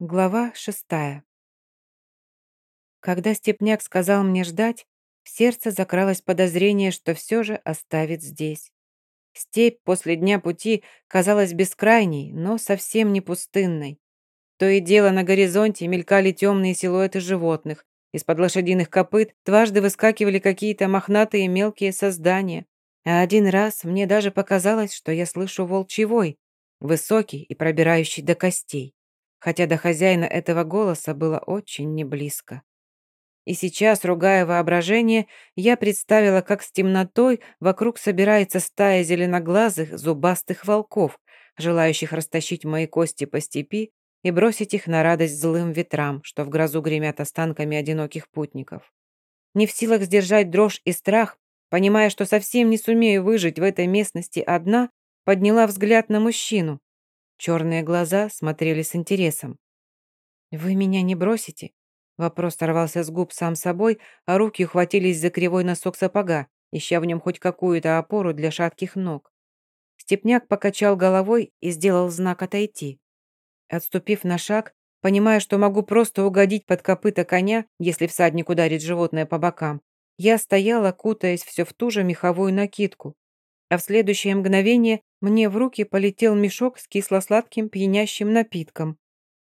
Глава шестая. Когда Степняк сказал мне ждать, в сердце закралось подозрение, что все же оставит здесь. Степь после дня пути казалась бескрайней, но совсем не пустынной. То и дело на горизонте мелькали темные силуэты животных. Из-под лошадиных копыт дважды выскакивали какие-то мохнатые мелкие создания. А один раз мне даже показалось, что я слышу волчий высокий и пробирающий до костей хотя до хозяина этого голоса было очень неблизко. И сейчас, ругая воображение, я представила, как с темнотой вокруг собирается стая зеленоглазых, зубастых волков, желающих растащить мои кости по степи и бросить их на радость злым ветрам, что в грозу гремят останками одиноких путников. Не в силах сдержать дрожь и страх, понимая, что совсем не сумею выжить в этой местности одна, подняла взгляд на мужчину, Черные глаза смотрели с интересом. «Вы меня не бросите?» Вопрос сорвался с губ сам собой, а руки ухватились за кривой носок сапога, ища в нем хоть какую-то опору для шатких ног. Степняк покачал головой и сделал знак отойти. Отступив на шаг, понимая, что могу просто угодить под копыта коня, если всадник ударит животное по бокам, я стояла, кутаясь все в ту же меховую накидку, а в следующее мгновение мне в руки полетел мешок с кисло-сладким пьянящим напитком.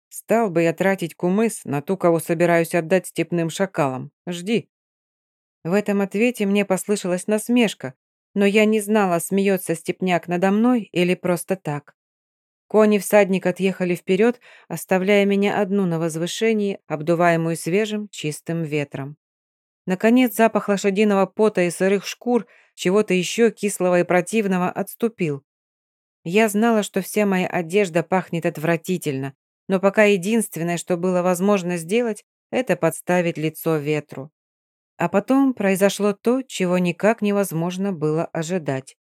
Стал бы я тратить кумыс на ту, кого собираюсь отдать степным шакалам. Жди. В этом ответе мне послышалась насмешка, но я не знала, смеется степняк надо мной или просто так. Кони всадник отъехали вперед, оставляя меня одну на возвышении, обдуваемую свежим чистым ветром. Наконец запах лошадиного пота и сырых шкур чего-то еще кислого и противного отступил. Я знала, что вся моя одежда пахнет отвратительно, но пока единственное, что было возможно сделать, это подставить лицо ветру. А потом произошло то, чего никак невозможно было ожидать.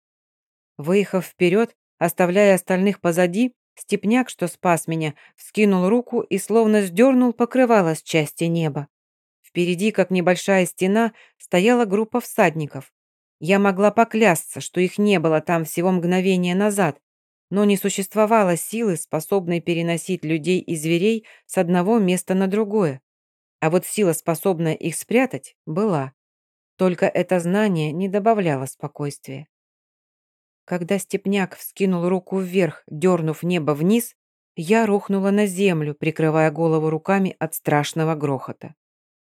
Выехав вперед, оставляя остальных позади, степняк, что спас меня, вскинул руку и словно сдернул покрывало с части неба. Впереди, как небольшая стена, стояла группа всадников. Я могла поклясться, что их не было там всего мгновение назад, но не существовало силы, способной переносить людей и зверей с одного места на другое. А вот сила, способная их спрятать, была. Только это знание не добавляло спокойствия. Когда степняк вскинул руку вверх, дернув небо вниз, я рухнула на землю, прикрывая голову руками от страшного грохота.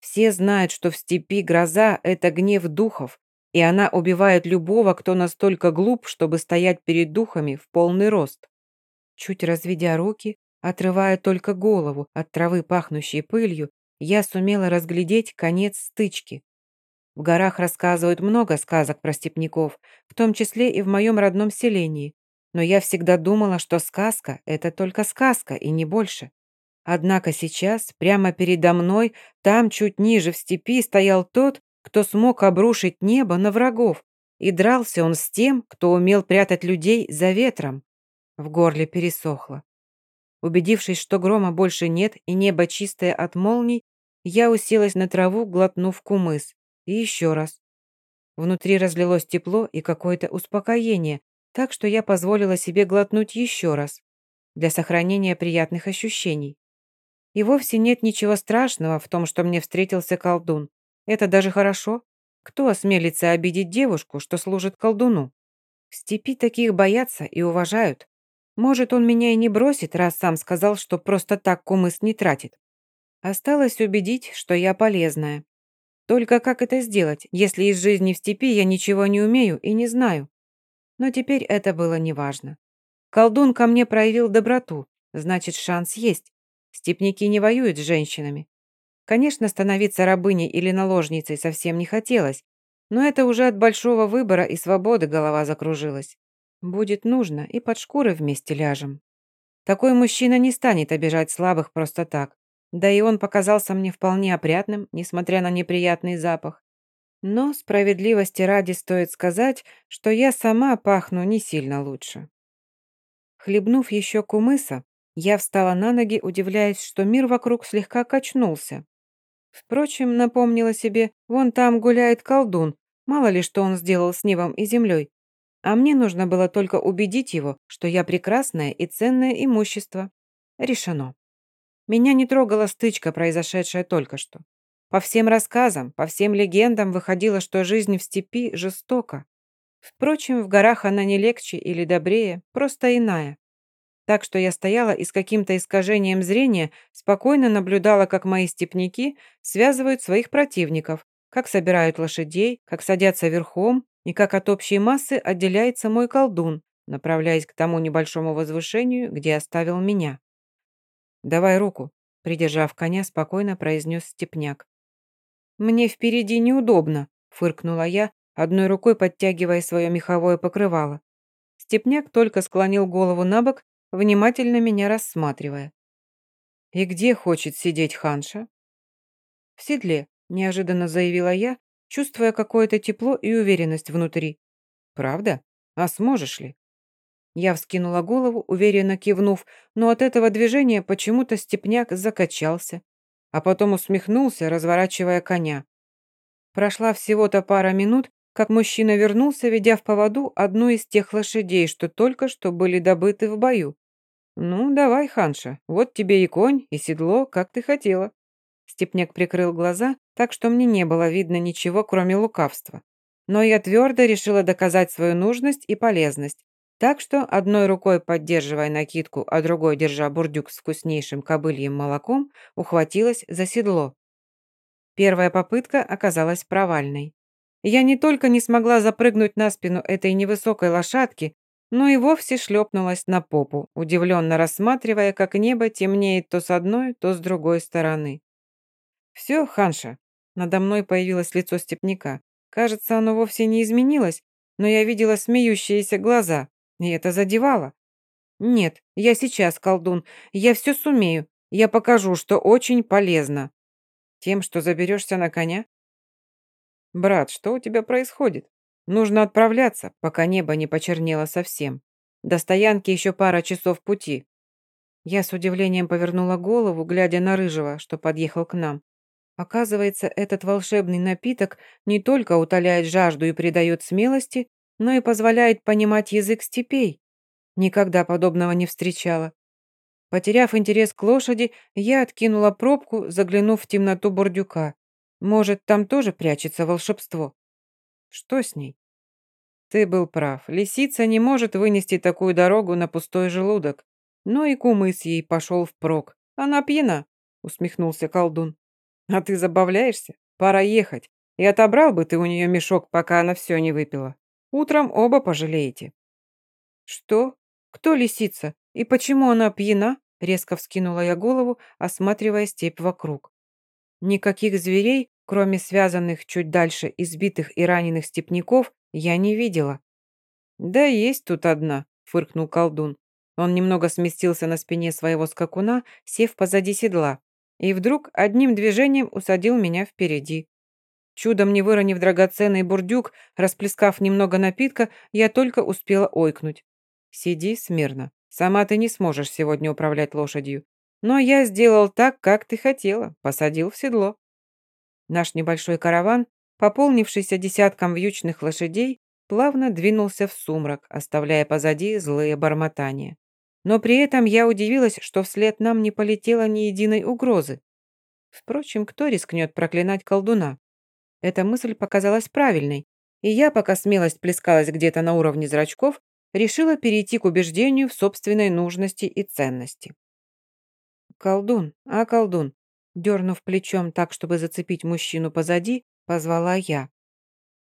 Все знают, что в степи гроза – это гнев духов, и она убивает любого, кто настолько глуп, чтобы стоять перед духами в полный рост. Чуть разведя руки, отрывая только голову от травы, пахнущей пылью, я сумела разглядеть конец стычки. В горах рассказывают много сказок про степняков, в том числе и в моем родном селении, но я всегда думала, что сказка – это только сказка и не больше. Однако сейчас, прямо передо мной, там чуть ниже в степи, стоял тот, кто смог обрушить небо на врагов, и дрался он с тем, кто умел прятать людей за ветром. В горле пересохло. Убедившись, что грома больше нет и небо чистое от молний, я уселась на траву, глотнув кумыс. И еще раз. Внутри разлилось тепло и какое-то успокоение, так что я позволила себе глотнуть еще раз, для сохранения приятных ощущений. И вовсе нет ничего страшного в том, что мне встретился колдун. Это даже хорошо. Кто осмелится обидеть девушку, что служит колдуну? В степи таких боятся и уважают. Может, он меня и не бросит, раз сам сказал, что просто так кумыс не тратит. Осталось убедить, что я полезная. Только как это сделать, если из жизни в степи я ничего не умею и не знаю? Но теперь это было неважно. Колдун ко мне проявил доброту, значит, шанс есть. Степники не воюют с женщинами. Конечно, становиться рабыней или наложницей совсем не хотелось, но это уже от большого выбора и свободы голова закружилась. Будет нужно, и под шкуры вместе ляжем. Такой мужчина не станет обижать слабых просто так. Да и он показался мне вполне опрятным, несмотря на неприятный запах. Но справедливости ради стоит сказать, что я сама пахну не сильно лучше. Хлебнув еще кумыса, я встала на ноги, удивляясь, что мир вокруг слегка качнулся. Впрочем, напомнила себе, вон там гуляет колдун, мало ли что он сделал с небом и землей. А мне нужно было только убедить его, что я прекрасное и ценное имущество. Решено. Меня не трогала стычка, произошедшая только что. По всем рассказам, по всем легендам выходило, что жизнь в степи жестока. Впрочем, в горах она не легче или добрее, просто иная. Так что я стояла и с каким-то искажением зрения спокойно наблюдала, как мои степняки связывают своих противников, как собирают лошадей, как садятся верхом и как от общей массы отделяется мой колдун, направляясь к тому небольшому возвышению, где оставил меня. «Давай руку», — придержав коня, спокойно произнес степняк. «Мне впереди неудобно», — фыркнула я, одной рукой подтягивая свое меховое покрывало. Степняк только склонил голову на бок, внимательно меня рассматривая. «И где хочет сидеть ханша?» «В седле», — неожиданно заявила я, чувствуя какое-то тепло и уверенность внутри. «Правда? А сможешь ли?» Я вскинула голову, уверенно кивнув, но от этого движения почему-то степняк закачался, а потом усмехнулся, разворачивая коня. Прошла всего-то пара минут, как мужчина вернулся, ведя в поводу одну из тех лошадей, что только что были добыты в бою. «Ну, давай, Ханша, вот тебе и конь, и седло, как ты хотела». Степняк прикрыл глаза, так что мне не было видно ничего, кроме лукавства. Но я твердо решила доказать свою нужность и полезность, так что, одной рукой поддерживая накидку, а другой, держа бурдюк с вкуснейшим кобыльем молоком, ухватилась за седло. Первая попытка оказалась провальной. Я не только не смогла запрыгнуть на спину этой невысокой лошадки, но и вовсе шлепнулась на попу, удивленно рассматривая, как небо темнеет то с одной, то с другой стороны. «Все, Ханша», надо мной появилось лицо степняка. Кажется, оно вовсе не изменилось, но я видела смеющиеся глаза, и это задевало. Нет, я сейчас колдун. Я все сумею. Я покажу, что очень полезно. Тем, что заберешься на коня? Брат, что у тебя происходит? Нужно отправляться, пока небо не почернело совсем. До стоянки еще пара часов пути. Я с удивлением повернула голову, глядя на Рыжего, что подъехал к нам. Оказывается, этот волшебный напиток не только утоляет жажду и придает смелости, но и позволяет понимать язык степей. Никогда подобного не встречала. Потеряв интерес к лошади, я откинула пробку, заглянув в темноту бурдюка. Может, там тоже прячется волшебство? Что с ней? Ты был прав. Лисица не может вынести такую дорогу на пустой желудок. Но и кумыс ей пошел впрок. Она пьяна, усмехнулся колдун. А ты забавляешься? Пора ехать. И отобрал бы ты у нее мешок, пока она все не выпила. Утром оба пожалеете». «Что? Кто лисица? И почему она пьяна?» Резко вскинула я голову, осматривая степь вокруг. Никаких зверей, кроме связанных чуть дальше избитых и раненых степняков, я не видела. «Да есть тут одна», — фыркнул колдун. Он немного сместился на спине своего скакуна, сев позади седла, и вдруг одним движением усадил меня впереди. Чудом не выронив драгоценный бурдюк, расплескав немного напитка, я только успела ойкнуть. «Сиди смирно. Сама ты не сможешь сегодня управлять лошадью. Но я сделал так, как ты хотела, посадил в седло». Наш небольшой караван, пополнившийся десятком вьючных лошадей, плавно двинулся в сумрак, оставляя позади злые бормотания. Но при этом я удивилась, что вслед нам не полетело ни единой угрозы. Впрочем, кто рискнет проклинать колдуна? Эта мысль показалась правильной, и я, пока смелость плескалась где-то на уровне зрачков, решила перейти к убеждению в собственной нужности и ценности. «Колдун, а колдун!» Дернув плечом так, чтобы зацепить мужчину позади, позвала я.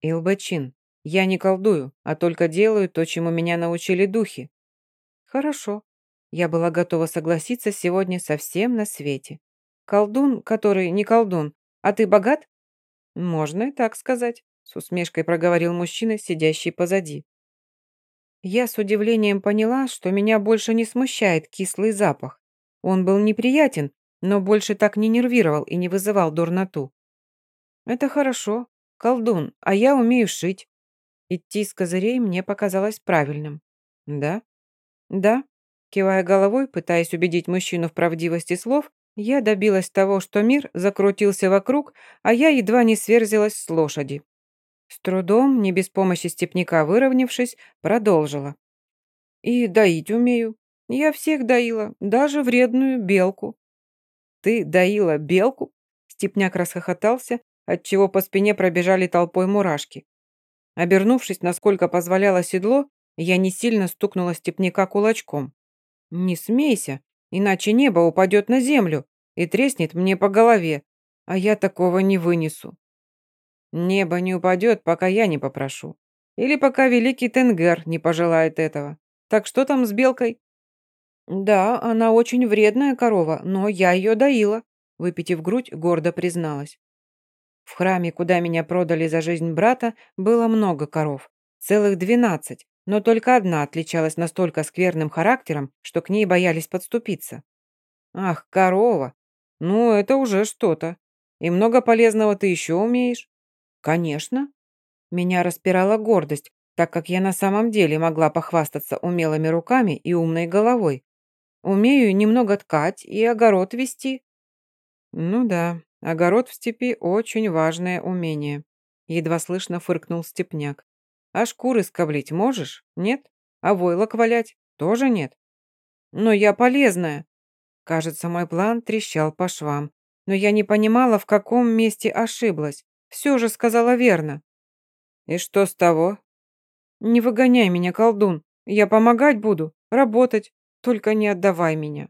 «Илбачин, я не колдую, а только делаю то, чему меня научили духи». «Хорошо». Я была готова согласиться сегодня совсем на свете. «Колдун, который не колдун, а ты богат?» «Можно и так сказать», — с усмешкой проговорил мужчина, сидящий позади. Я с удивлением поняла, что меня больше не смущает кислый запах. Он был неприятен, но больше так не нервировал и не вызывал дурноту. «Это хорошо. Колдун, а я умею шить». Идти с козырей мне показалось правильным. «Да?» «Да», кивая головой, пытаясь убедить мужчину в правдивости слов, я добилась того, что мир закрутился вокруг, а я едва не сверзилась с лошади. С трудом, не без помощи степняка выровнявшись, продолжила. «И доить умею. Я всех доила, даже вредную белку». Ты доила белку?» Степняк расхохотался, отчего по спине пробежали толпой мурашки. Обернувшись, насколько позволяло седло, я не сильно стукнула степняка кулачком. «Не смейся, иначе небо упадет на землю и треснет мне по голове, а я такого не вынесу». «Небо не упадет, пока я не попрошу. Или пока великий Тенгер не пожелает этого. Так что там с белкой?» «Да, она очень вредная корова, но я ее доила», выпитив грудь, гордо призналась. В храме, куда меня продали за жизнь брата, было много коров. Целых двенадцать, но только одна отличалась настолько скверным характером, что к ней боялись подступиться. «Ах, корова! Ну, это уже что-то. И много полезного ты еще умеешь?» «Конечно». Меня распирала гордость, так как я на самом деле могла похвастаться умелыми руками и умной головой. Умею немного ткать и огород вести. Ну да, огород в степи очень важное умение. Едва слышно фыркнул степняк. А шкуры скоблить можешь? Нет? А войлок валять? Тоже нет? Но я полезная. Кажется, мой план трещал по швам. Но я не понимала, в каком месте ошиблась. Все же сказала верно. И что с того? Не выгоняй меня, колдун. Я помогать буду, работать. Только не отдавай меня.